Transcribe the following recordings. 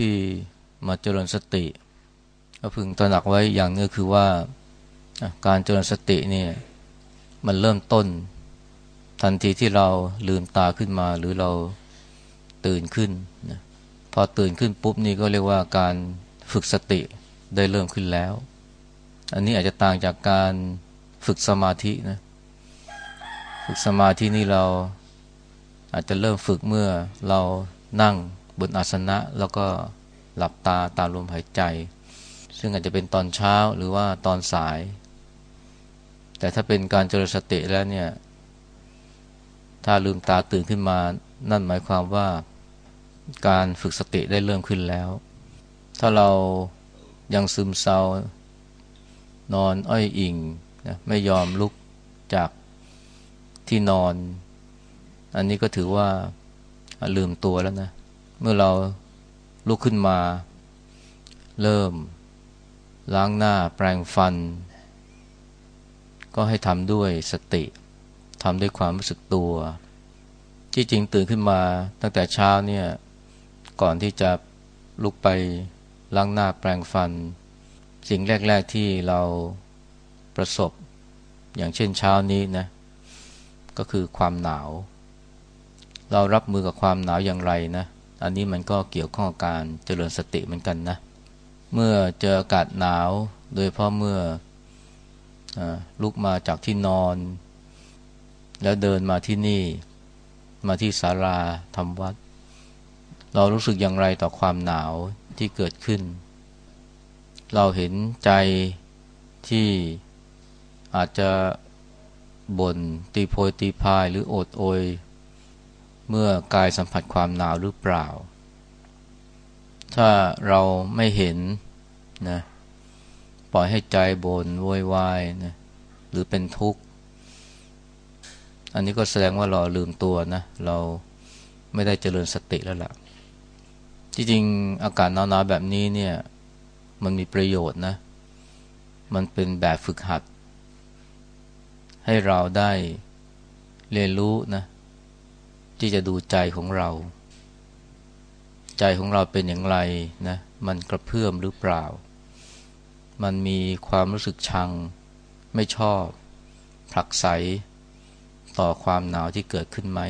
ที่มาเจริญสติก็พึงตระหนักไว้อย่างนึงคือว่าการเจริญสติเนี่ยมันเริ่มต้น ทันทีที่เราลืมตาขึ้นมาหรือเราตื่นขึ้นนะพอตื่นขึ้นปุ๊บนี่ก็เรียกว่าการฝึกสติได้เริ่มขึ้นแล้ว อันนี้อาจจะต่างจากการฝึกสมาธินะฝึกสมาธินี่เราอาจจะเริ่มฝึกเมื่อเรานั่ง บนอาสนะแล้วก็หลับตาตามลมหายใจ ซึ่งอาจจะเป็นตอนเช้าหรือว่าตอนสาย แต่ถ้าเป็นการเจริญสติแล้วเนี่ย ถ้าลืมตาตื่นขึ้นมา นั่นหมายความว่าการฝึกสติได้เริ่มขึ้นแล้ว ถ้าเรายังซึมเศร้านอนอ้อยอิงนะไม่ยอมลุกจากที่นอน อันนี้ก็ถือว่าลืมตัวแล้วนะ เมื่อเราลุกขึ้นมา เริ่ม ล้างหน้าแปรงฟัน ก็ให้ทำด้วยสติทำด้วยความรู้สึกตัว ที่จริงตื่นขึ้นมาตั้งแต่เช้าเนี่ย ก่อนที่จะลุกไปล้างหน้าแปรงฟัน สิ่งแรก ๆที่เราประสบ อย่างเช่นเช้านี้นะ ก็คือความหนาว เรารับมือกับความหนาวอย่างไรนะ อันนี้มันก็เกี่ยวข้องกับการเจริญสติเหมือนกันนะ เมื่อเจออากาศหนาว โดยเพราะเมื่ออลุกมาจากที่นอน แล้วเดินมาที่นี่ มาที่ศาลาทำวัด เรารู้สึกอย่างไรต่อความหนาวที่เกิดขึ้น เราเห็นใจที่อาจจะบน่นตีโพยตีพายหรือโอดโอย เมื่อกายสัมผัสความหนาวหรือเปล่า ถ้าเราไม่เห็นนะปล่อยให้ใจบน่นโวยวายนะหรือเป็นทุกข์ อันนี้ก็แสดงว่าเราลืมตัวนะ เราไม่ได้เจริญสติแล้วล่ะจริงๆอากาศหนาวๆแบบนี้เนี่ยมันมีประโยชน์นะ มันเป็นแบบฝึกหัด ให้เราได้เรียนรู้นะ ที่จะดูใจของเรา ใจของเราเป็นอย่างไรนะ มันกระเพื่อมหรือเปล่า มันมีความรู้สึกชัง ไม่ชอบ ผลักไส ต่อความหนาวที่เกิดขึ้นไหม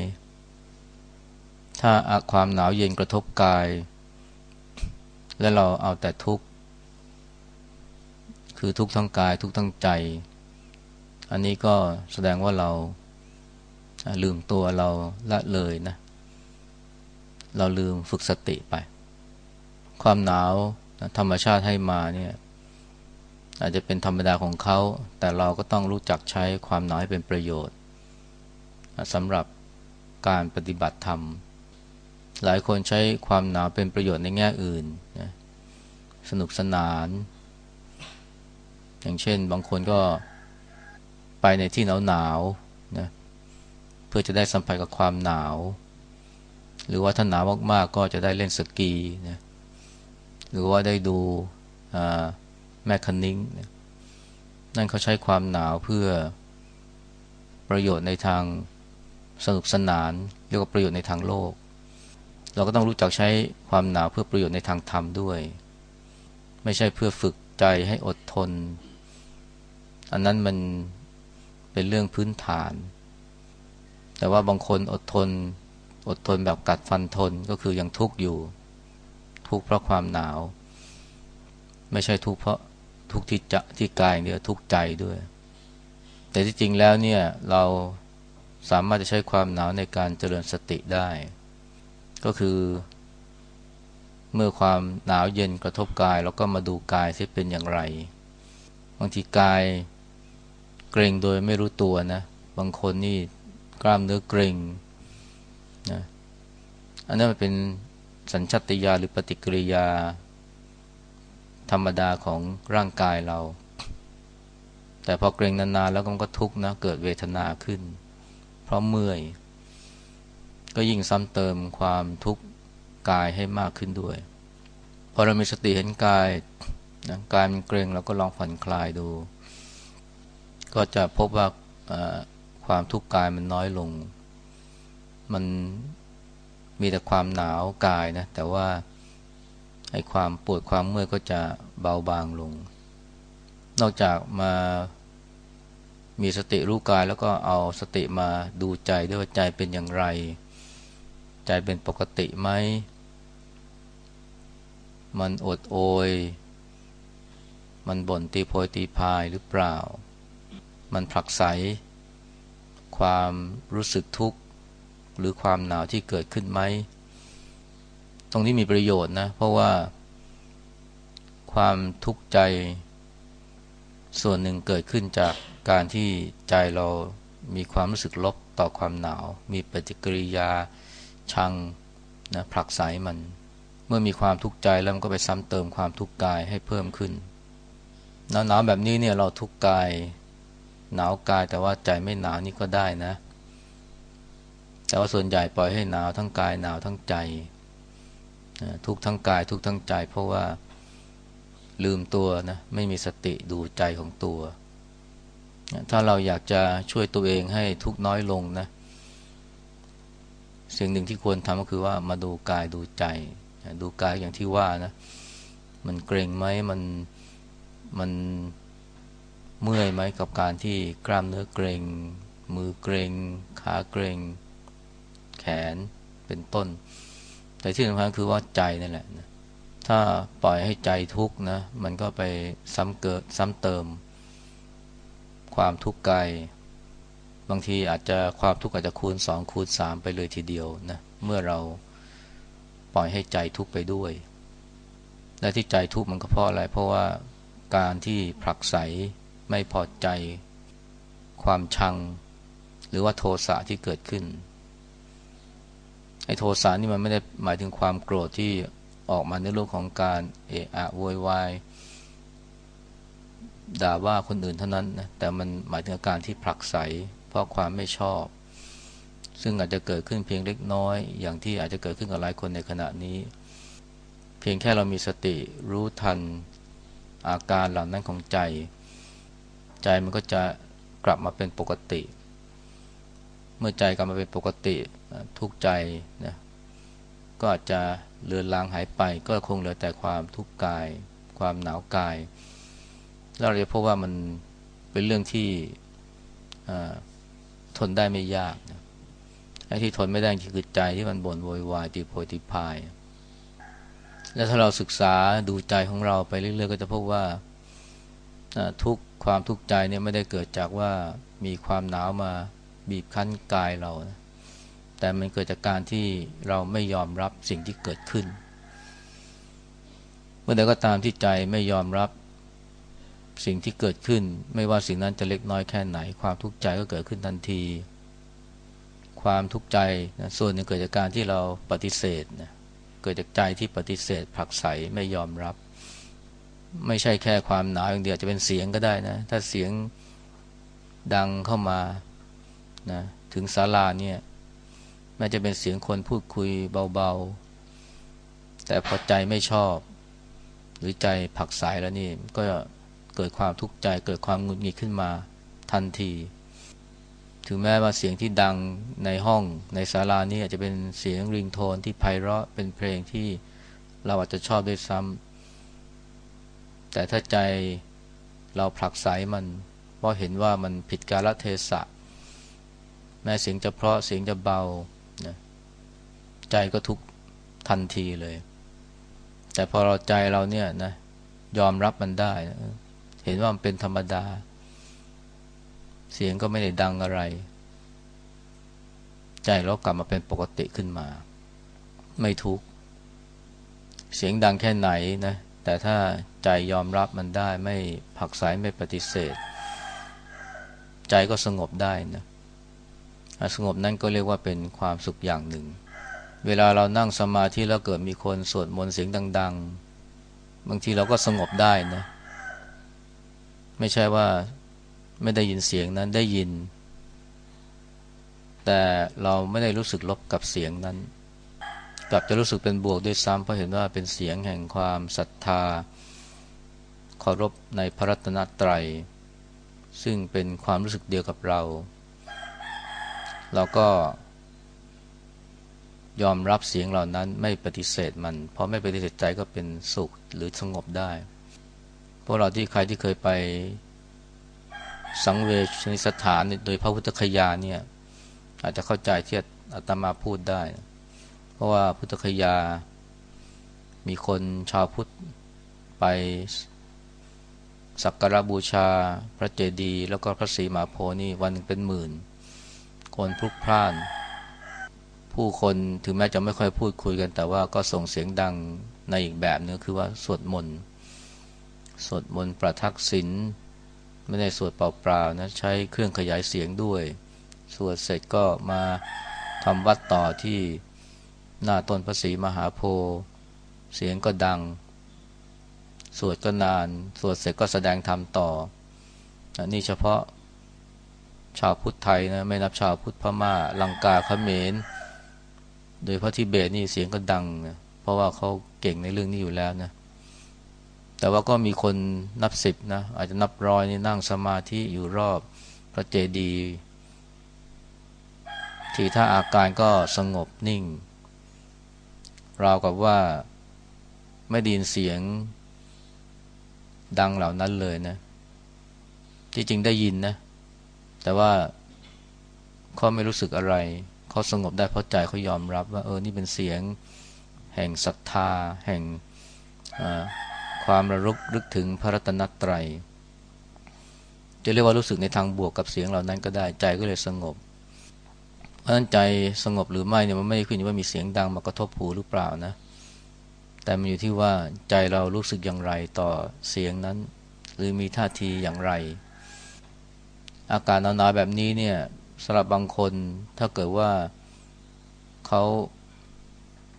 ถ้าความหนาวเย็นกระทบกาย และเราเอาแต่ทุกข์ คือทุกข์ทั้งกายทุกข์ทั้งใจ อันนี้ก็แสดงว่าเรา ลืมตัวเราละเลยนะ เราลืมฝึกสติไป ความหนาวธรรมชาติให้มาเนี่ยอาจจะเป็นธรรมดาของเขา แต่เราก็ต้องรู้จักใช้ความหนาวให้เป็นประโยชน์สำหรับการปฏิบัติธรรม หลายคนใช้ความหนาวเป็นประโยชน์ในแง่อื่นนะสนุกสนาน อย่างเช่นบางคนก็ไปในที่หนาวหนาวนะเพื่อจะได้สัมผัสกับความหนาว หรือว่าถ้าหนาวมากๆก็จะได้เล่นสกีนะหรือว่าได้ดูแมคคานิงนะนั่นเขาใช้ความหนาวเพื่อประโยชน์ในทางสนุกสนาน เรียกว่าประโยชน์ในทางโลก เราก็ต้องรู้จักใช้ความหนาวเพื่อประโยชน์ในทางธรรมด้วย ไม่ใช่เพื่อฝึกใจให้อดทน อันนั้นมันเป็นเรื่องพื้นฐาน แต่ว่าบางคนอดทน อดทนแบบกัดฟันทนก็คือยังทุกข์อยู่ ทุกข์เพราะความหนาว ไม่ใช่ทุกข์เพราะทุกข์ที่จะที่กายเดียวทุกข์ใจด้วย แต่ที่จริงแล้วเนี่ยเราสามารถจะใช้ความหนาวในการเจริญสติได้ ก็คือ เมื่อความหนาวเย็นกระทบกายเราก็มาดูกายที่เป็นอย่างไรบางทีกายเกรงโดยไม่รู้ตัวนะ บางคนนี่ กล้ามเนื้อเกร็งนะอันนั้นมันเป็นสัญชาตญาณหรือปฏิกิริยา ธรรมดาของร่างกายเรา แต่พอเกร็งนานๆแล้วก็ทุกข์นะเกิดเวทนาขึ้น เพราะเมื่อย ก็ยิ่งซ้ำเติมความทุกข์กายให้มากขึ้นด้วย พอเรามีสติเห็นกายนะกายมันเกร็งเราก็ลองผ่อนคลายดู ก็จะพบว่า ความทุกข์กายมันน้อยลง มันมีแต่ความหนาวกายนะ แต่ว่าไอ้ความปวดความเมื่อยก็จะเบาบางลง นอกจากมามีสติรู้กายแล้วก็เอาสติมาดูใจด้วยว่าใจเป็นอย่างไร ใจเป็นปกติไหม มันอดโอย มันบ่นตีโพยตีพายหรือเปล่า มันผลักไส ความรู้สึกทุกข์หรือความหนาวที่เกิดขึ้นไหม ตรงนี้มีประโยชน์นะ เพราะว่า ความทุกข์ใจ ส่วนหนึ่งเกิดขึ้นจากการที่ใจเรามีความรู้สึกลบต่อความหนาว มีปฏิกิริยาชังนะผลักไสมัน เมื่อมีความทุกข์ใจแล้วมันก็ไปซ้ำเติมความทุกข์กายให้เพิ่มขึ้นหนาวหนาวแบบนี้เนี่ยเราทุกข์กาย หนาวกายแต่ว่าใจไม่หนาวนี่ก็ได้นะ แต่ว่าส่วนใหญ่ปล่อยให้หนาวทั้งกายหนาวทั้งใจ ทุกทั้งกายทุกทั้งใจ เพราะว่าลืมตัวนะไม่มีสติดูใจของตัว ถ้าเราอยากจะช่วยตัวเองให้ทุกน้อยลงนะ สิ่งหนึ่งที่ควรทำก็คือว่ามาดูกายดูใจ ดูกายอย่างที่ว่านะ มันเกรงไหมมันมัน เมื่อยไหมกับการที่กล้ามเนื้อเกรงมือเกรงขาเกรงแขนเป็นต้น แต่ที่สำคัญคือว่าใจนั่นแหละนะถ้าปล่อยให้ใจทุกข์นะ มันก็ไปซ้ำเกิดซ้ำเติม ความทุกข์กายบางทีอาจจะความทุกข์อาจจะคูณสองคูณสามไปเลยทีเดียวนะเมื่อเราปล่อยให้ใจทุกข์ไปด้วย และที่ใจทุกข์มันก็เพราะอะไรเพราะว่าการที่ผลักไส ไม่พอใจ ความชัง หรือว่าโทสะที่เกิดขึ้นไอ้โทสะนี่มันไม่ได้หมายถึงความโกรธที่ออกมาในรื่องของการเอะอะโวยวายด่าว่าคนอื่นเท่านั้นนะแต่มันหมายถึงอาการที่ผลักไสเพราะความไม่ชอบ ซึ่งอาจจะเกิดขึ้นเพียงเล็กน้อย อย่างที่อาจจะเกิดขึ้นกับหลายคนในขณะนี้ เพียงแค่เรามีสติรู้ทันอาการเหล่านั้นของใจ ใจมันก็จะกลับมาเป็นปกติ เมื่อใจกลับมาเป็นปกติทุกใจนะก็อาจจะเลือนลางหายไป ก็คงเหลือแต่ความทุกข์กาย ความหนาวกาย แล้วเราจะพบว่ามันเป็นเรื่องที่ทนได้ไม่ยากนะไอ้ที่ทนไม่ได้คือใจที่มันบ่นโวยวายตีโพยตีพาย แล้วถ้าเราศึกษาดูใจของเราไปเรื่อยๆ ก็จะพบว่าทุก ความทุกข์ใจเนี่ยไม่ได้เกิดจากว่ามีความหนาวมาบีบคั้นกายเรานะแต่มันเกิดจากการที่เราไม่ยอมรับสิ่งที่เกิดขึ้น เมื่อใดก็ตามที่ใจไม่ยอมรับสิ่งที่เกิดขึ้น ไม่ว่าสิ่งนั้นจะเล็กน้อยแค่ไหน ความทุกข์ใจก็เกิดขึ้นทันที ความทุกข์ใจนะส่วนหนึ่งเกิดจากการที่เราปฏิเสธนะเกิดจากใจที่ปฏิเสธผลักไสไม่ยอมรับ ไม่ใช่แค่ความหนาวอย่างเดียวจะเป็นเสียงก็ได้นะ ถ้าเสียงดังเข้ามานะถึงศาลาเนี่ยแม้จะเป็นเสียงคนพูดคุยเบาๆ แต่พอใจไม่ชอบ หรือใจผักสายแล้วนี่ก็เกิดความทุกข์ใจเกิดความงุนงิดขึ้นมาทันที ถึงแม้ว่าเสียงที่ดังในห้องในศาลานี่อาจจะเป็นเสียงริงโทนที่ไพเราะเป็นเพลงที่เราอาจจะชอบด้วยซ้ำ แต่ถ้าใจเราผลักไสมันเพราะเห็นว่ามันผิดกาลเทศะ แม้เสียงจะเพราะเสียงจะเบานะใจก็ทุกทันทีเลย แต่พอเราใจเราเนี่ยนะยอมรับมันได้นะเห็นว่ามันเป็นธรรมดา เสียงก็ไม่ได้ดังอะไร ใจเรากลับมาเป็นปกติขึ้นมา ไม่ทุกเสียงดังแค่ไหนนะแต่ถ้า ใจยอมรับมันได้ไม่ผักสายไม่ปฏิเสธ ใจก็สงบได้นะสงบนั่นก็เรียกว่าเป็นความสุขอย่างหนึ่ง เวลาเรานั่งสมาธิแล้วเกิดมีคนสวดมนต์เสียงดัง ๆ บางทีเราก็สงบได้นะ ไม่ใช่ว่าไม่ได้ยินเสียงนั้นได้ยิน แต่เราไม่ได้รู้สึกลบกับเสียงนั้น กลับจะรู้สึกเป็นบวกด้วยซ้ำเพราะเห็นว่าเป็นเสียงแห่งความศรัทธา เคารพในพระรัตนตรัย ซึ่งเป็นความรู้สึกเดียวกับเรา เราก็ ยอมรับเสียงเหล่านั้นไม่ปฏิเสธมัน เพราะไม่ปฏิเสธใจก็เป็นสุขหรือสงบได้พวกเราที่ใครที่เคยไปสังเวชนิสถานโดยพระพุทธคยาเนี่ยอาจจะเข้าใจที่อาตมาพูดได้ เพราะว่าพุทธคยา มีคนชาวพุทธไป สักการบูชา พระเจดีย์แล้วก็พระศรีมหาโพนี่วันเป็นหมื่น คนพลุกพล่าน ผู้คนถึงแม้จะไม่ค่อยพูดคุยกัน แต่ว่าก็ส่งเสียงดังในอีกแบบนึงคือว่าสวดมนต์สวดมนต์ประทักษิณไม่ได้สวดเปล่าๆนะใช้เครื่องขยายเสียงด้วย สวดเสร็จก็มาทำวัดต่อที่หน้าต้นพระศรีมหาโพธิ์เสียงก็ดัง สวดก็นาน สวดเสร็จก็แสดงธรรมต่อ นี่เฉพาะชาวพุทธไทยนะไม่นับชาวพุทธพมา่าลังกาเขมร โดยพระทิเบตนี่เสียงก็ดังนะเพราะว่าเขาเก่งในเรื่องนี้อยู่แล้วนะแต่ว่าก็มีคนนับสิบนะอาจจะนับร้อยนี่นั่งสมาธิอยู่รอบพระเจดีย์ทีถ้าอาการก็สงบนิ่ง ราวกับว่าไม่ได้ยินเสียง ดังเหล่านั้นเลยนะ ที่จริงได้ยินนะ แต่ว่าเขาไม่รู้สึกอะไร เขาสงบได้เพราะใจเขายอมรับว่า เออ นี่เป็นเสียง แห่งศรัทธา แห่งความระลึกนึกถึงพระรัตนตรัย จะเรียกว่ารู้สึกในทางบวกกับเสียงเหล่านั้นก็ได้ ใจก็เลยสงบ เพราะฉะนั้นใจสงบหรือไม่เนี่ยมันไม่ได้ขึ้นอยู่ว่ามีเสียงดังมากระทบหูหรือเปล่านะ แต่มันอยู่ที่ว่าใจเรารู้สึกอย่างไรต่อเสียงนั้น หรือมีท่าทีอย่างไร อาการหนาวๆแบบนี้เนี่ยสำหรับบางคนถ้าเกิดว่าเขา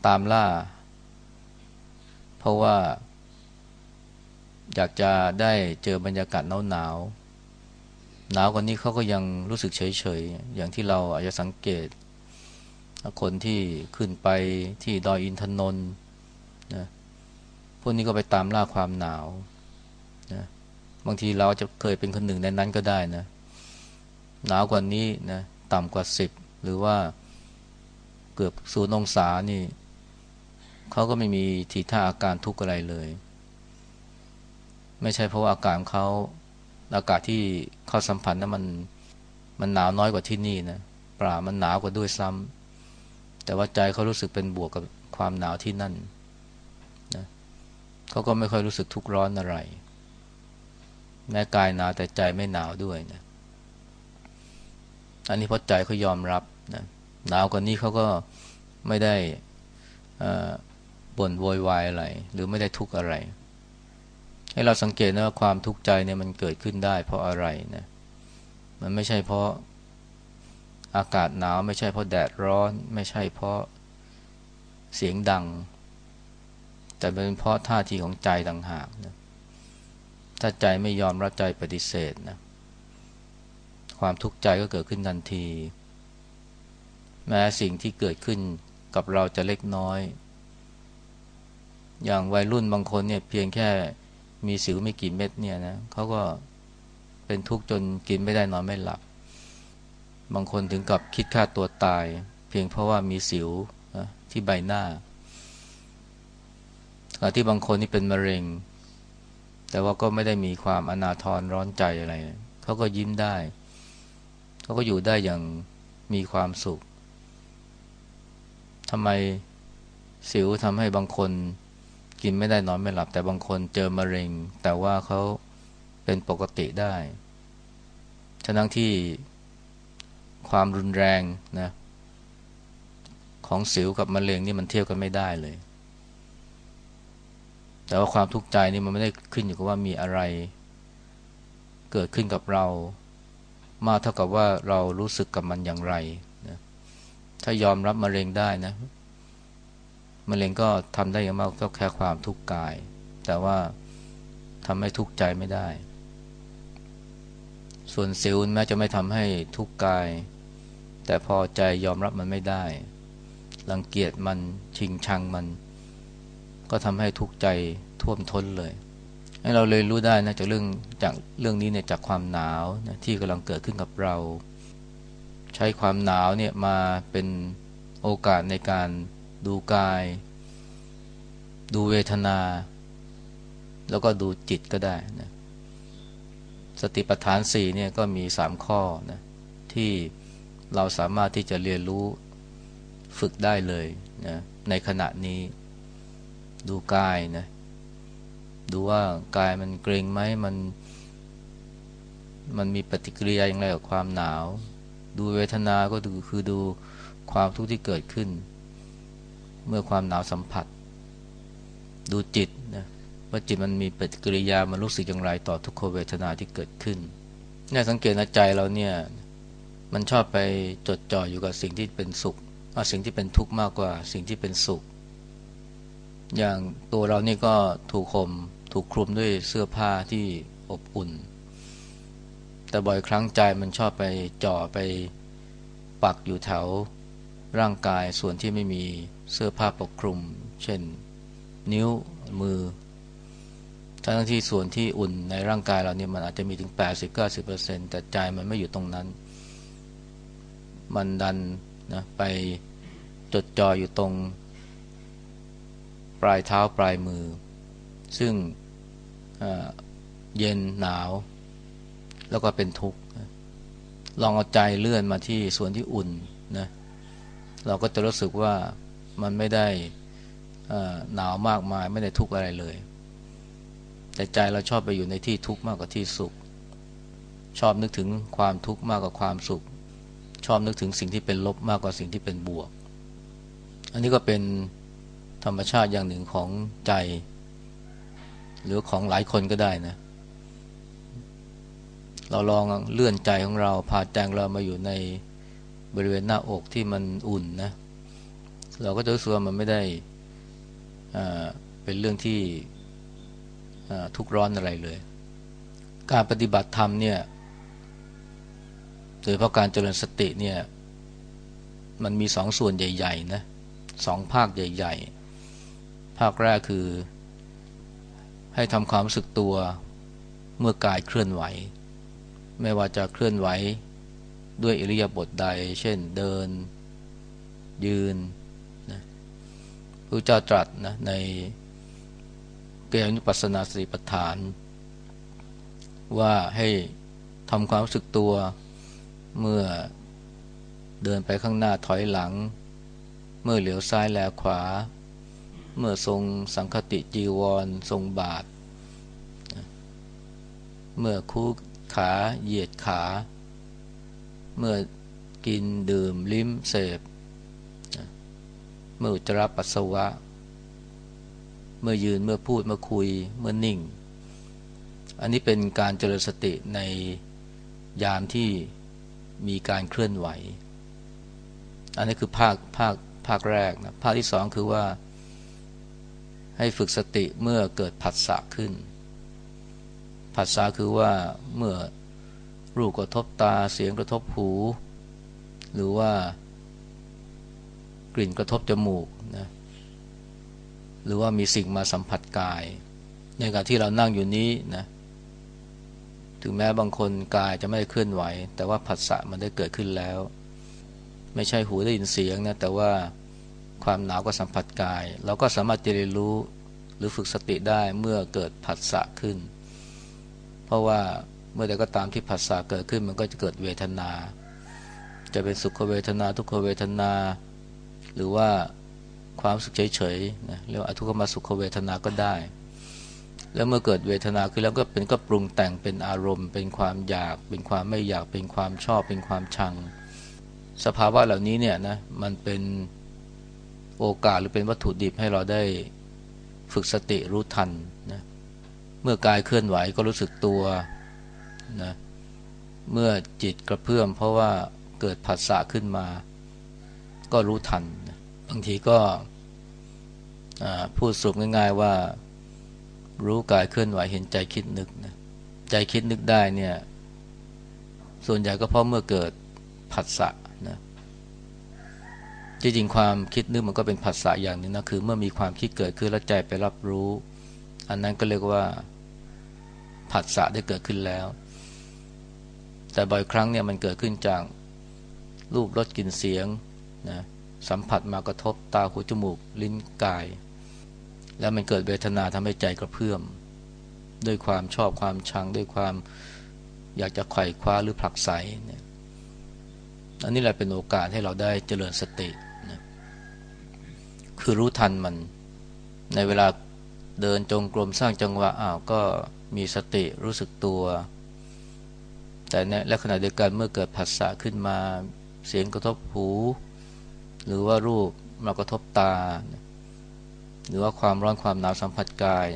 ตามล่า เพราะว่า อยากจะได้เจอบรรยากาศหนาวหนาวหนาวกว่านี้เขาก็ยังรู้สึกเฉยเฉยอย่างที่เราอาจจะสังเกต คนที่ขึ้นไปที่ดอยอินทนนท์ นะพวกนี้ก็ไปตามล่าความหนาวนะบางทีเราจะเคยเป็นคนหนึ่งในนั้นก็ได้นะ หนาวกว่านี้นะต่ำกว่าสิบหรือว่าเกือบศูนย์องศานี่เขาก็ไม่มีทีท่าอาการทุกข์อะไรเลย ไม่ใช่เพราะว่าอากาศเขาอากาศที่เขาสัมผัสนั้นมันมันหนาวน้อยกว่าที่นี่นะปล่ามันหนาวกว่าด้วยซ้ำแต่ว่าใจเขารู้สึกเป็นบวกกับความหนาวที่นั่น เขาก็ไม่ค่อยรู้สึกทุกข์ร้อนอะไร แม้กายหนาวแต่ใจไม่หนาวด้วยนะอันนี้เพราะใจเขายอมรับนะหนาวกว่านี้เขาก็ไม่ได้บ่นโวยวายอะไร หรือไม่ได้ทุกข์อะไร ให้เราสังเกตนะว่าความทุกข์ใจเนี่ยมันเกิดขึ้นได้ เพราะอะไรนะมันไม่ใช่เพราะอากาศหนาว ไม่ใช่เพราะแดดร้อน ไม่ใช่เพราะเสียงดัง แต่เป็นเพราะท่าทีของใจต่างหากนะถ้าใจไม่ยอมรับใจปฏิเสธนะความทุกข์ใจก็เกิดขึ้นทันที แม้สิ่งที่เกิดขึ้นกับเราจะเล็กน้อย อย่างวัยรุ่นบางคนเนี่ยเพียงแค่มีสิวไม่กี่เม็ดเนี่ยนะเขาก็เป็นทุกข์จนกินไม่ได้นอนไม่หลับ บางคนถึงกับคิดฆ่าตัวตาย เพียงเพราะว่ามีสิวนะที่ใบหน้า ขณะที่บางคนนี่เป็นมะเร็ง แต่ว่าก็ไม่ได้มีความอนาทรร้อนใจอะไร เขาก็ยิ้มได้ เขาก็อยู่ได้อย่างมีความสุขทำไมสิวทำให้บางคนกินไม่ได้นอนไม่หลับ แต่บางคนเจอมะเร็ง แต่ว่าเขาเป็นปกติได้ฉะนั้นที่ความรุนแรงนะของสิวกับมะเร็งนี่มันเทียบกันไม่ได้เลย แต่ว่าความทุกข์ใจนี่มันไม่ได้ขึ้นอยู่กับว่ามีอะไร เกิดขึ้นกับเรา มากเท่ากับว่าเรารู้สึกกับมันอย่างไรนะถ้ายอมรับมะเร็งได้นะมะเร็งก็ทำได้อย่างมากก็แค่ความทุกข์กาย แต่ว่าทำให้ทุกข์ใจไม่ได้ ส่วนสิวแม้จะไม่ทำให้ทุกข์กาย แต่พอใจยอมรับมันไม่ได้ รังเกียจมันชิงชังมัน ก็ทำให้ทุกข์ใจท่วมท้นเลยให้เราเลยรู้ได้นะจากเรื่องจากเรื่องนี้เนี่ยจากความหนาวนะที่กำลังเกิดขึ้นกับเรา ใช้ความหนาวเนี่ยมาเป็นโอกาสในการดูกาย ดูเวทนา แล้วก็ดูจิตก็ได้นะสติปัฏฐานสี่เนี่ยก็มีสามข้อนะที่เราสามารถที่จะเรียนรู้ฝึกได้เลยนะในขณะนี้ ดูกายนะดูว่ากายมันเกรงไหมมัน มันมีปฏิกิริยาอย่างไรกับความหนาว ดูเวทนาก็ดูคือดูความทุกข์ที่เกิดขึ้น เมื่อความหนาวสัมผัส ดูจิตนะว่าจิตมันมีปฏิกิริยามันรู้สึกอย่างไรต่อทุกขเวทนาที่เกิดขึ้นเนี่ยสังเกตนะใจเราเนี่ยมันชอบไปจดจ่ออยู่กับสิ่งที่เป็นสุขเอาสิ่งที่เป็นทุกข์มากกว่าสิ่งที่เป็นสุข อย่างตัวเรานี่ก็ถูกข่มถูกคลุมด้วยเสื้อผ้าที่อบอุ่น แต่บ่อยครั้งใจมันชอบไปจ่อไปปักอยู่แถวร่างกายส่วนที่ไม่มีเสื้อผ้าปกคลุม เช่น นิ้วมือ ทั้งที่ส่วนที่อุ่นในร่างกายเราเนี่ยมันอาจจะมีถึง 80-90%แต่ใจมันไม่อยู่ตรงนั้น มันดันนะไปจดจ่ออยู่ตรง ปลายเท้าปลายมือ ซึ่งเย็นหนาว แล้วก็เป็นทุกข์ลองเอาใจเลื่อนมาที่ส่วนที่อุ่นนะเราก็จะรู้สึกว่ามันไม่ได้หนาวมากมายไม่ได้ทุกข์อะไรเลย แต่ใจเราชอบไปอยู่ในที่ทุกข์มากกว่าที่สุข ชอบนึกถึงความทุกข์มากกว่าความสุข ชอบนึกถึงสิ่งที่เป็นลบมากกว่าสิ่งที่เป็นบวก อันนี้ก็เป็น ธรรมชาติอย่างหนึ่งของใจ หรือของหลายคนก็ได้นะ เราลองเลื่อนใจของเราพาใจเรามาอยู่ในบริเวณหน้าอกที่มันอุ่นนะ เราก็จะรู้สึกว่ามันไม่ได้เป็นเรื่องที่ทุกร้อนอะไรเลย การปฏิบัติธรรมเนี่ยโดยเพราะการเจริญสติเนี่ย มันมีสองส่วนใหญ่ ๆ นะสองภาคใหญ่ ๆ ภาคแรกคือ ให้ทำความรู้สึกตัวเมื่อกายเคลื่อนไหว ไม่ว่าจะเคลื่อนไหวด้วยอิริยาบถใด เช่นเดิน ยืนนะพระเจ้าตรัสนะในเกณฑ์ปัสนาสติปัฏฐาน ว่าให้ทำความรู้สึกตัวเมื่อเดินไปข้างหน้าถอยหลัง เมื่อเหลียวซ้ายแลขวา เมื่อทรงสังคติจีวร ทรงบาท เมื่อคู่ขาเหยียดขา เมื่อกินดื่มลิ้มเสพ เมื่ออุจจาระปัสสาวะ เมื่อยืนเมื่อพูดเมื่อคุยเมื่อนิ่ง อันนี้เป็นการเจริญสติในยามที่มีการเคลื่อนไหว อันนี้คือภาคภาคภาคแรกนะภาคที่สองคือว่า ให้ฝึกสติเมื่อเกิดผัสสะขึ้น ผัสสะคือว่าเมื่อรูปกระทบตาเสียงกระทบหู หรือว่ากลิ่นกระทบจมูกนะหรือว่ามีสิ่งมาสัมผัสกาย ในการที่เรานั่งอยู่นี้นะถึงแม้บางคนกายจะไม่เคลื่อนไหว แต่ว่าผัสสะมันได้เกิดขึ้นแล้ว ไม่ใช่หูได้ยินเสียงนะแต่ว่า ความหนาวก็สัมผัสกาย เราก็สามารถจะเรียนรู้หรือฝึกสติได้เมื่อเกิดผัสสะขึ้น เพราะว่าเมื่อใดก็ตามที่ผัสสะเกิดขึ้นมันก็จะเกิดเวทนา จะเป็นสุขเวทนา ทุกขเวทนา หรือว่าความสุขเฉยๆนะเรียกว่าทุกขมาสุขเวทนาก็ได้ แล้วเมื่อเกิดเวทนาขึ้นแล้วก็เป็นก็ปรุงแต่งเป็นอารมณ์ เป็นความอยาก เป็นความไม่อยากเป็นความชอบ เป็นความชัง สภาวะเหล่านี้เนี่ยนะมันเป็น โอกาสหรือเป็นวัตถุดิบให้เราได้ฝึกสติรู้ทันนะเมื่อกายเคลื่อนไหวก็รู้สึกตัวนะเมื่อจิตกระเพื่อมเพราะว่าเกิดผัสสะขึ้นมา ก็รู้ทันนะบางทีก็พูดสรุปง่าย ๆว่า รู้กายเคลื่อนไหวเห็นใจคิดนึกนะใจคิดนึกได้เนี่ย ส่วนใหญ่ก็เพราะเมื่อเกิดผัสสะนะ จริงๆความคิดนึกมันก็เป็นผัสสะอย่างหนึ่งนะคือ เมื่อมีความคิดเกิดขึ้นแล้วใจไปรับรู้ อันนั้นก็เรียกว่าผัสสะได้เกิดขึ้นแล้ว แต่บ่อยครั้งเนี่ยมันเกิดขึ้นจากรูปรสกลิ่นเสียงนะสัมผัสมากระทบตาหูจมูก ลิ้นกาย แล้วมันเกิดเวทนาทำให้ใจกระเพื่อมด้วยความชอบความชังด้วยความอยากจะไขว่คว้าหรือผลักไสเนี่ยอันนี้แหละเป็นโอกาสให้เราได้เจริญสติ คือรู้ทันมัน ในเวลาเดินจงกรมสร้างจังหวะอ้าวก็มีสติรู้สึกตัว แต่ในและขณะเดียวกันเมื่อเกิดผัสสะขึ้นมา เสียงกระทบหู หรือว่ารูปมากระทบตา หรือว่าความร้อนความหนาวสัมผัสกาย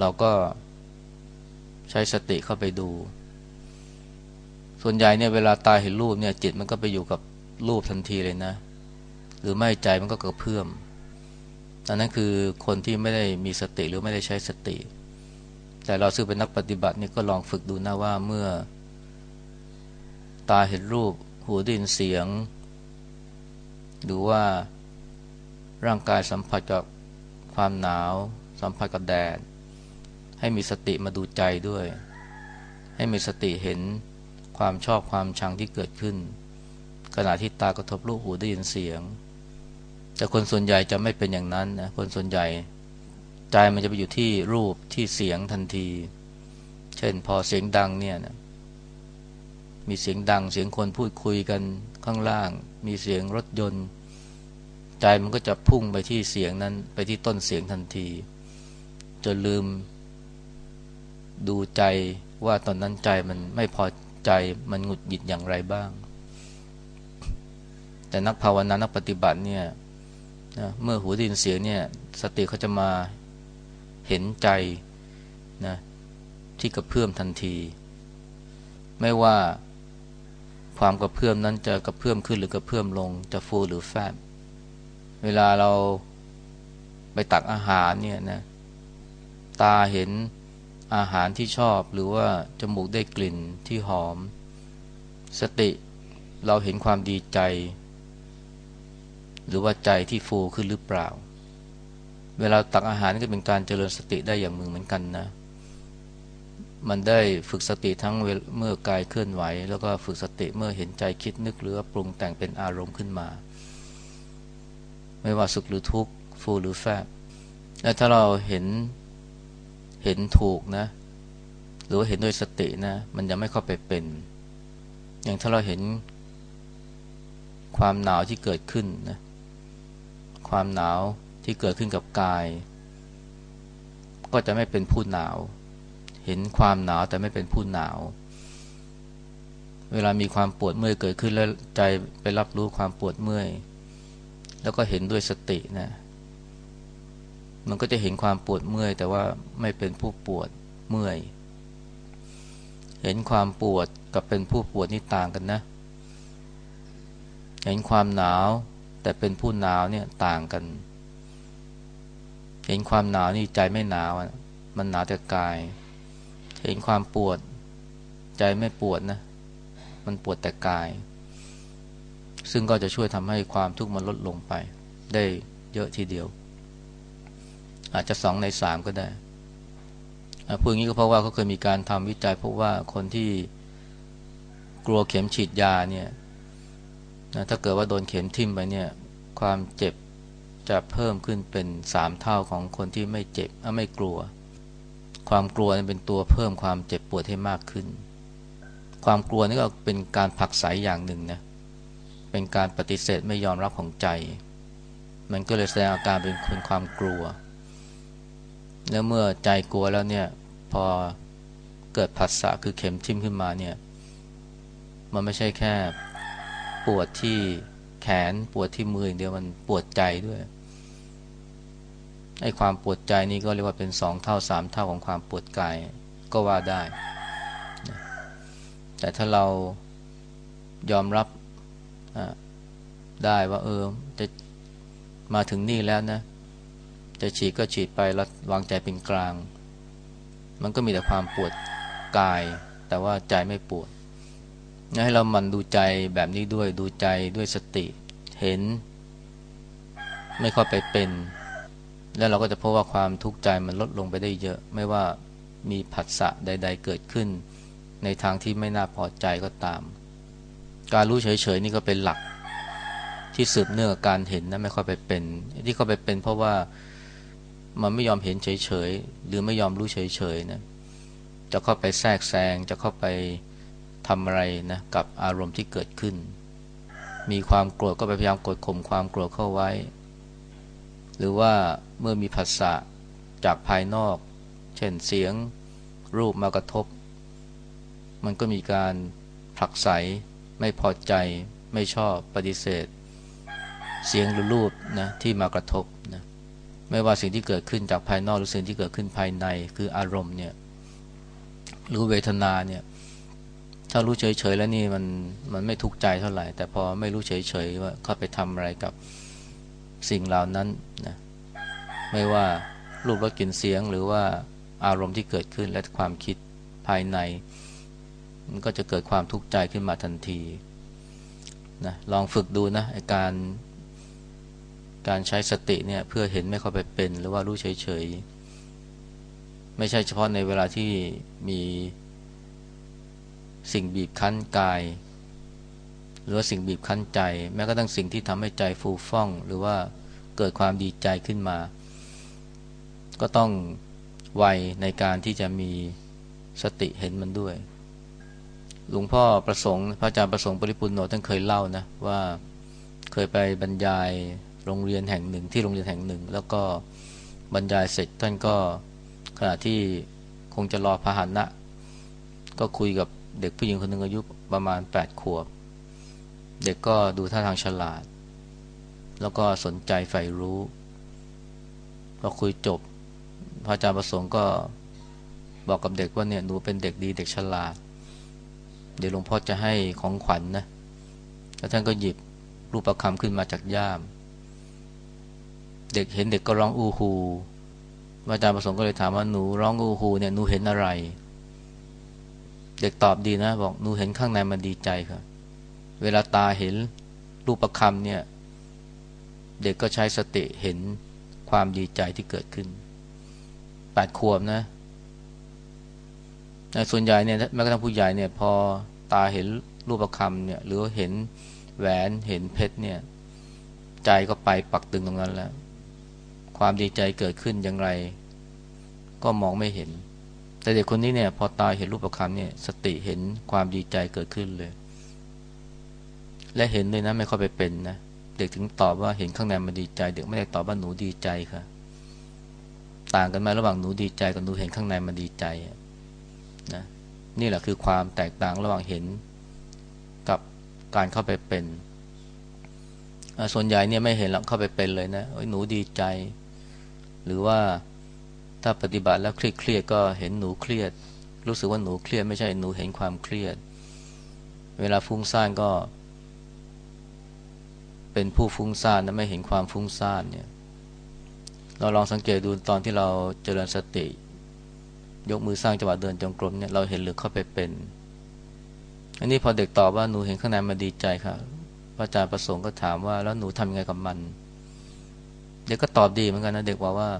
เราก็ใช้สติเข้าไปดู ส่วนใหญ่เนี่ยเวลาตาเห็นรูปเนี่ยจิตมันก็ไปอยู่กับรูปทันทีเลยนะ หรือไม่ใจมันก็กระเพื่อมอันนั้นคือคนที่ไม่ได้มีสติหรือไม่ได้ใช้สติ แต่เราซึ่งเป็นนักปฏิบัตินี่ก็ลองฝึกดูนะว่าเมื่อ ตาเห็นรูป หูได้ยินเสียง หรือว่าร่างกายสัมผัสกับความหนาว สัมผัสกับแดด ให้มีสติมาดูใจด้วย ให้มีสติเห็นความชอบความชังที่เกิดขึ้น ขณะที่ตากระทบรูปหูได้ยินเสียง แต่คนส่วนใหญ่จะไม่เป็นอย่างนั้นนะคนส่วนใหญ่ใจมันจะไปอยู่ที่รูปที่เสียงทันที เช่นพอเสียงดังเนี่ยนะมีเสียงดัง เสียงคนพูดคุยกันข้างล่าง มีเสียงรถยนต์ ใจมันก็จะพุ่งไปที่เสียงนั้นไปที่ต้นเสียงทันที จนลืม ดูใจว่าตอนนั้นใจมันไม่พอใจมันหงุดหงิดอย่างไรบ้าง แต่นักภาวนานักปฏิบัติเนี่ย นะเมื่อหูได้ยินเสียงเนี่ยสติเขาจะมาเห็นใจนะที่กระเพื่อมทันที ไม่ว่าความกระเพื่อมนั้นจะกระเพื่อมขึ้นหรือกระเพื่อมลง จะฟูหรือแฟบเวลาเราไปตักอาหารเนี่ยนะตาเห็นอาหารที่ชอบหรือว่าจมูกได้กลิ่นที่หอม สติเราเห็นความดีใจ หรือว่าใจที่ฟูขึ้นหรือเปล่า เวลาตักอาหารก็เป็นการเจริญสติได้อย่างมึงเหมือนกันนะ มันได้ฝึกสติทั้งเมื่อกายเคลื่อนไหว แล้วก็ฝึกสติเมื่อเห็นใจคิดนึกหรือปรุงแต่งเป็นอารมณ์ขึ้นมา ไม่ว่าสุขหรือทุกข์ฟูหรือแฟบและถ้าเราเห็นเห็นถูกนะ หรือว่าเห็นด้วยสตินะ มันจะไม่เข้าไปเป็น อย่างถ้าเราเห็นความหนาวที่เกิดขึ้นนะ ความหนาวที่เกิดขึ้นกับกาย ก็จะไม่เป็นผู้หนาว เห็นความหนาวแต่ไม่เป็นผู้หนาว เวลามีความปวดเมื่อยเกิดขึ้นแล้วใจไปรับรู้ความปวดเมื่อย แล้วก็เห็นด้วยสตินะ มันก็จะเห็นความปวดเมื่อย แต่ว่าไม่เป็นผู้ปวดเมื่อย เห็นความปวดกับเป็นผู้ปวดนี่ต่างกันนะ เห็นความหนาว แต่เป็นผู้หนาวเนี่ยต่างกัน เห็นความหนาวนี่ใจไม่หนาวมันหนาวแต่กาย เห็นความปวด ใจไม่ปวดนะ มันปวดแต่กาย ซึ่งก็จะช่วยทำให้ความทุกข์มันลดลงไป ได้เยอะทีเดียว อาจจะสองในสามก็ได้พูดอย่างนี้ก็เพราะว่าเขาเคยมีการทำวิจัยพบว่าคนที่กลัวเข็มฉีดยาเนี่ย นะถ้าเกิดว่าโดนเข็มทิ่มไปเนี่ยความเจ็บจะเพิ่มขึ้นเป็นสามเท่าของคนที่ไม่เจ็บไม่กลัว ความกลัวเป็นตัวเพิ่มความเจ็บปวดให้มากขึ้น ความกลัวนี่ก็เป็นการผักใสอย่างหนึ่งนะเป็นการปฏิเสธไม่ยอมรับของใจ มันก็เลยแสดงอาการเป็นคนความกลัว แล้วเมื่อใจกลัวแล้วเนี่ยพอเกิดผัสสะคือเข็มทิ่มขึ้นมาเนี่ยมันไม่ใช่แค่ ปวดที่แขนปวดที่มืออย่างเดียวมันปวดใจด้วยไอ้ความปวดใจนี่ก็เรียกว่าเป็นสองเท่าสามเท่าของความปวดกายก็ว่าได้ แต่ถ้าเรายอมรับได้ว่าเออจะมาถึงนี่แล้วนะ จะฉีดก็ฉีดไปแล้ววางใจเป็นกลาง มันก็มีแต่ความปวดกาย แต่ว่าใจไม่ปวด ให้เรามันดูใจแบบนี้ด้วยดูใจด้วยสติ เห็น ไม่ค่อยไปเป็น แล้วเราก็จะพบว่าความทุกข์ใจมันลดลงไปได้เยอะ ไม่ว่ามีผัสสะใด ๆ เกิดขึ้น ในทางที่ไม่น่าพอใจก็ตาม การรู้เฉยๆนี่ก็เป็นหลัก ที่สืบเนื่องกับการเห็นนะไม่ค่อยไปเป็น ที่เขาไปเป็น เพราะว่ามันไม่ยอมเห็นเฉยๆหรือไม่ยอมรู้เฉยๆนะจะเข้าไปแทรกแซงจะเข้าไป ทำอะไรนะกับอารมณ์ที่เกิดขึ้น มีความโกรธก็ไปพยายามกดข่มความโกรธเข้าไว้ หรือว่าเมื่อมีผัสสะจากภายนอก เช่นเสียงรูปมากระทบ มันก็มีการผลักไสไม่พอใจไม่ชอบปฏิเสธ เสียงหรือรูปนะที่มากระทบนะไม่ว่าสิ่งที่เกิดขึ้นจากภายนอกหรือสิ่งที่เกิดขึ้นภายในคืออารมณ์เนี่ยหรือเวทนาเนี่ย ถ้ารู้เฉยๆแล้วนี่มันมันไม่ทุกข์ใจเท่าไหร่ แต่พอไม่รู้เฉยๆว่าเข้าไปทำอะไรกับสิ่งเหล่านั้นนะไม่ว่ารูปรสกลิ่นเสียงหรือว่าอารมณ์ที่เกิดขึ้นและความคิดภายใน มันก็จะเกิดความทุกข์ใจขึ้นมาทันทีนะลองฝึกดูนะการการใช้สติเนี่ยเพื่อเห็นไม่เข้าไปเป็น หรือว่ารู้เฉยๆ ไม่ใช่เฉพาะในเวลาที่มี สิ่งบีบคั้นกาย หรือว่าสิ่งบีบคั้นใจ แม้กระทั่งสิ่งที่ทำให้ใจฟูฟ่อง หรือว่าเกิดความดีใจขึ้นมา ก็ต้องไวในการที่จะมีสติเห็นมันด้วย หลวงพ่อประสงค์พระอาจารย์ประสงค์ปริปุนโนท่านเคยเล่านะว่าเคยไปบรรยายโรงเรียนแห่งหนึ่งที่โรงเรียนแห่งหนึ่ง แล้วก็บรรยายเสร็จท่านก็ขณะที่คงจะรอพาหนะ ก็คุยกับ เด็กผู้หญิงคนหนึ่งอายุประมาณแปดขวบ เด็กก็ดูท่าทางฉลาด แล้วก็สนใจใฝ่รู้พอคุยจบ พระอาจารย์ประสงค์ก็บอกกับเด็กว่าเนี่ยหนูเป็นเด็กดีเด็กฉลาด เดี๋ยวหลวงพ่อจะให้ของขวัญนนะแล้วท่านก็หยิบรูปประคำขึ้นมาจากย่าม เด็กเห็นเด็กก็ร้องอู้ฮูพระอาจารย์ประสงค์ก็เลยถามว่าหนูร้องอู้ฮูเนี่ยหนูเห็นอะไร เด็กตอบดีนะ บอกหนูเห็นข้างในมันดีใจครับ เวลาตาเห็นรูปประคำเนี่ย เด็กก็ใช้สติเห็นความดีใจที่เกิดขึ้นแปดขวบนะส่วนใหญ่เนี่ยแม้กระทั่งผู้ใหญ่เนี่ย พอตาเห็นรูปประคำเนี่ย หรือเห็นแหวนเห็นเพชรเนี่ย ใจก็ไปปักตึงตรงนั้นแล้ว ความดีใจเกิดขึ้นอย่างไร ก็มองไม่เห็น แต่เด็กคนนี้เนี่ย พอตายเห็นรูปประคำเนี่ย สติเห็นความดีใจเกิดขึ้นเลย และเห็นเลยนะไม่เข้าไปเป็นนะเด็กถึงตอบว่าเห็นข้างในมันดีใจ เด็กไม่ได้ตอบว่าหนูดีใจค่ะ ต่างกันไหมระหว่างหนูดีใจกับหนูเห็นข้างในมันดีใจนะนี่แหละคือความแตกต่างระหว่างเห็นกับการเข้าไปเป็นส่วนใหญ่เนี่ยไม่เห็นหรอกเข้าไปเป็นเลยนะหนูดีใจ หรือว่า ถ้าปฏิบัติแล้วเครียดเครียดก็เห็นหนูเครียด รู้สึกว่าหนูเครียดไม่ใช่หนูเห็นความเครียด เวลาฟุ้งซ่านก็ เป็นผู้ฟุ้งซ่านนะไม่เห็นความฟุ้งซ่านเนี่ย เราลองสังเกตดูตอนที่เราเจริญสติ ยกมือสร้างจังหวะเดินจงกรมเนี่ยเราเห็นหรือเข้าไปเป็น อันนี้พอเด็กตอบว่าหนูเห็นข้างในมาดีใจค่ะพระอาจารย์ประสงค์ก็ถามว่าแล้วหนูทำยังไงกับมัน เด็กก็ตอบดีเหมือนกันนะเด็กบอกว่า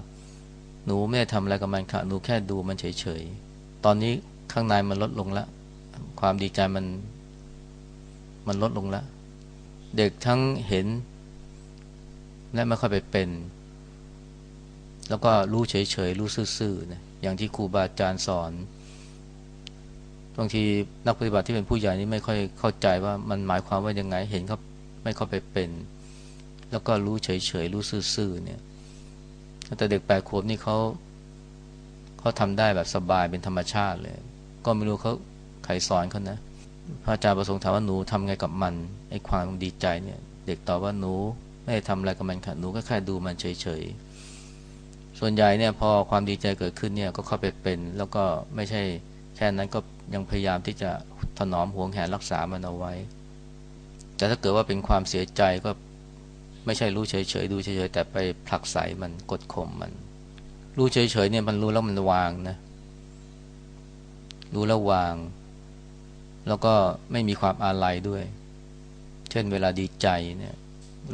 หนูไม่ได้ทำอะไรกับมันค่ะหนูแค่ดูมันเฉยๆ ตอนนี้ข้างในมันลดลงแล้ว ความดีใจมันมันลดลงแล้ว เด็กทั้งเห็น และไม่ค่อยไปเป็น แล้วก็รู้เฉยๆ รู้ซื่อๆนะอย่างที่ครูบาอาจารย์สอนบางทีนักปฏิบัติที่เป็นผู้ใหญ่นี่ไม่ค่อยเข้าใจว่ามันหมายความว่ายังไงเห็นเขาไม่เข้าไปเป็น แล้วก็รู้เฉยๆ รู้ซื่อๆเนี่ย แต่เด็กแปดขวบนี่เขาเขาทำได้แบบสบายเป็นธรรมชาติเลย ก็ไม่รู้เขาใครสอนเขานะพระอาจารย์ประสงค์ถามว่าหนูทำไงกับมันไอ้ความดีใจเนี่ย เด็กตอบว่าหนูไม่ได้ทำอะไรกับมันค่ะหนูก็แค่ดูมันเฉยๆส่วนใหญ่เนี่ยพอความดีใจเกิดขึ้นเนี่ยก็เข้าไปเป็น แล้วก็ไม่ใช่แค่นั้นก็ยังพยายามที่จะถนอมห่วงแหนรักษามันเอาไว้ แต่ถ้าเกิดว่าเป็นความเสียใจก็ ไม่ใช่รู้เฉยๆดูเฉยๆแต่ไปผลักใสมันกดข่มมัน รู้เฉยๆเนี่ยมันรู้แล้วมันวางนะรู้แล้ววาง แล้วก็ไม่มีความอาลัยด้วย เช่นเวลาดีใจเนี่ย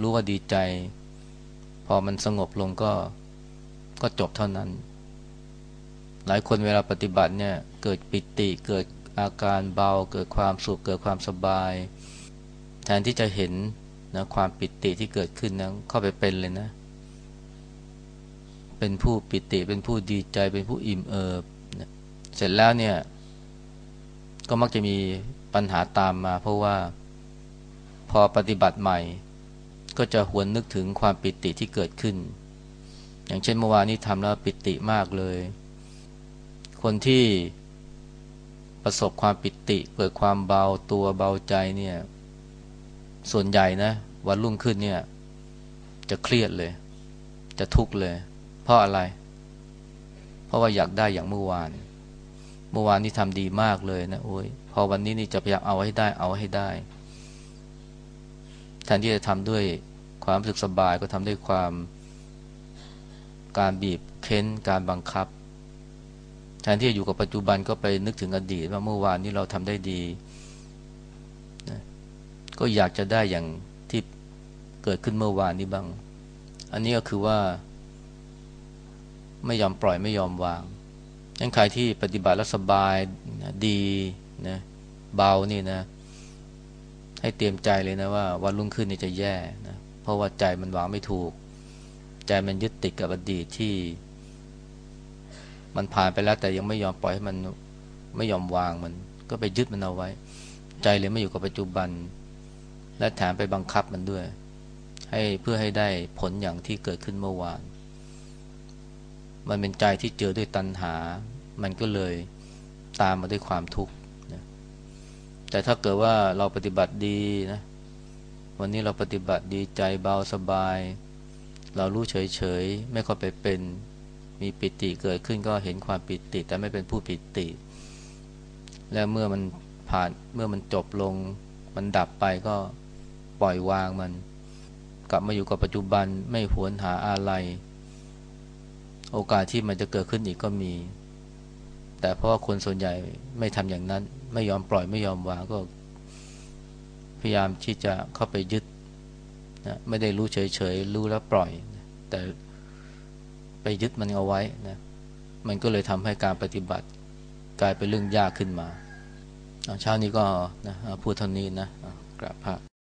รู้ว่าดีใจ พอมันสงบลงก็ก็จบเท่านั้น หลายคนเวลาปฏิบัติเนี่ยเกิดปิติเกิดอาการเบา เกิดความสุขเกิดความสบาย แทนที่จะเห็น นะความปิติที่เกิดขึ้นนะเข้าไปเป็นเลยนะ เป็นผู้ปิติเป็นผู้ดีใจเป็นผู้อิ่มเอิบนะเสร็จแล้วเนี่ย ก็มักจะมีปัญหาตามมา เพราะว่าพอปฏิบัติใหม่ ก็จะหวนนึกถึงความปิติที่เกิดขึ้น อย่างเช่นเมื่อวานนี้ทำแล้วปิติมากเลย คนที่ประสบความปิติเกิดความเบาตัวเบาใจเนี่ย ส่วนใหญ่นะวันรุ่งขึ้นเนี่ย จะเครียดเลย จะทุกข์เลย เพราะอะไร เพราะว่าอยากได้อย่างเมื่อวาน เมื่อวานนี่ทำดีมากเลยนะโอ้ยพอวันนี้นี่จะพยายามเอาให้ได้ เอาให้ได้แทนที่จะทำด้วยความรู้สึกสบายก็ทำด้วยความการบีบเค้นการบังคับ แทนที่จะอยู่กับปัจจุบันก็ไปนึกถึงอดีตว่าเมื่อวานนี้เราทำได้ดี ก็อยากจะได้อย่างที่เกิดขึ้นเมื่อวานนี้บ้าง อันนี้ก็คือว่า ไม่ยอมปล่อยไม่ยอมวางยังใครที่ปฏิบัติแล้วสบายดีนะเบานี่นะ ให้เตรียมใจเลยนะว่าวันรุ่งขึ้นนี่จะแย่นะเพราะว่าใจมันวางไม่ถูก ใจมันยึดติดกับอดีตที่ มันผ่านไปแล้ว แต่ยังไม่ยอมปล่อยให้มันไม่ยอมวางมัน ก็ไปยึดมันเอาไว้ ใจเลยไม่อยู่กับปัจจุบัน และแถมไปบังคับมันด้วย ให้เพื่อให้ได้ผลอย่างที่เกิดขึ้นเมื่อวาน มันเป็นใจที่เจอด้วยตัณหา มันก็เลยตามมาด้วยความทุกข์แต่ถ้าเกิดว่าเราปฏิบัติดีนะวันนี้เราปฏิบัติดีใจเบาสบาย เรารู้เฉยเฉยไม่ค่อยไปเป็นมีปิติเกิดขึ้นก็เห็นความปิติ แต่ไม่เป็นผู้ปิติ และเมื่อมันผ่านเมื่อมันจบลงมันดับไปก็ ปล่อยวางมัน กลับมาอยู่กับปัจจุบันไม่หวนหาอะไร โอกาสที่มันจะเกิดขึ้นอีกก็มี แต่เพราะว่าคนส่วนใหญ่ไม่ทำอย่างนั้น ไม่ยอมปล่อยไม่ยอมวางก็ พยายามที่จะเข้าไปยึดนะไม่ได้รู้เฉยๆรู้แล้วปล่อย แต่ไปยึดมันเอาไว้นะมันก็เลยทำให้การปฏิบัติ กลายเป็นเรื่องยากขึ้นมาเช้านี้ก็นะพูดเท่านี้นะกราบพระ